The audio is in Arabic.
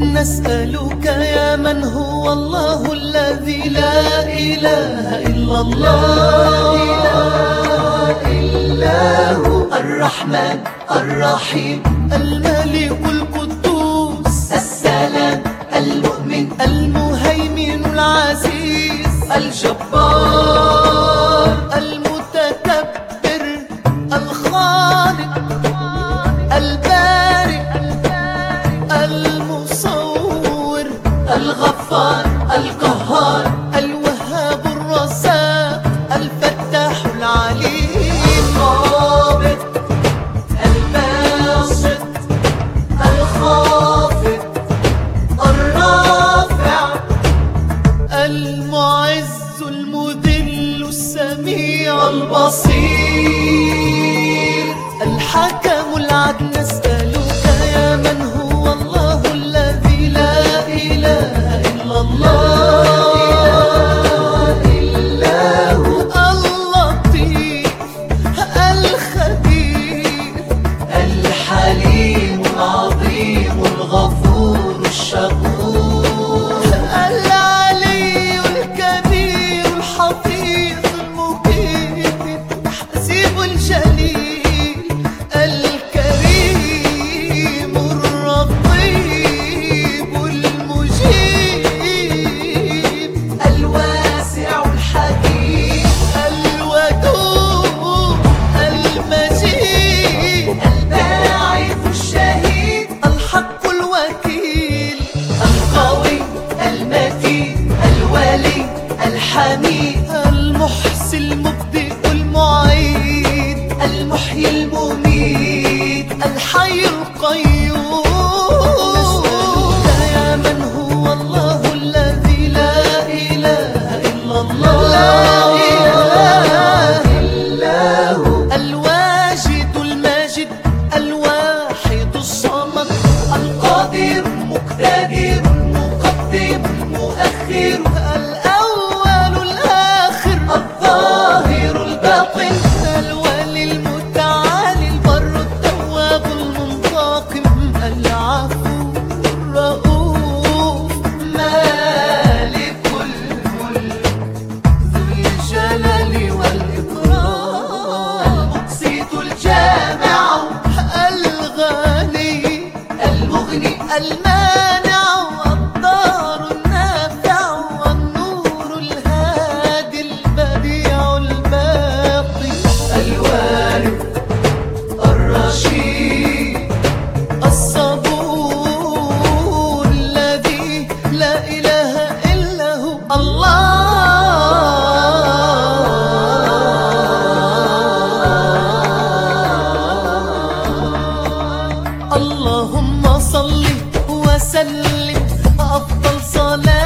نسألك يا من هو الله الذي لا إله إلا الله. إلا هو الرحمن الرحيم. الملك القدوس. السلام المؤمن. المهيمن العزيز. الجبار. الغفار القهار الوهاب الرزاق الفتاح العليم. القابض الباسط الخافض الرافع المعز المذل السميع البصير الحكم العدل Allah القيوم. الماني أفضل صلاة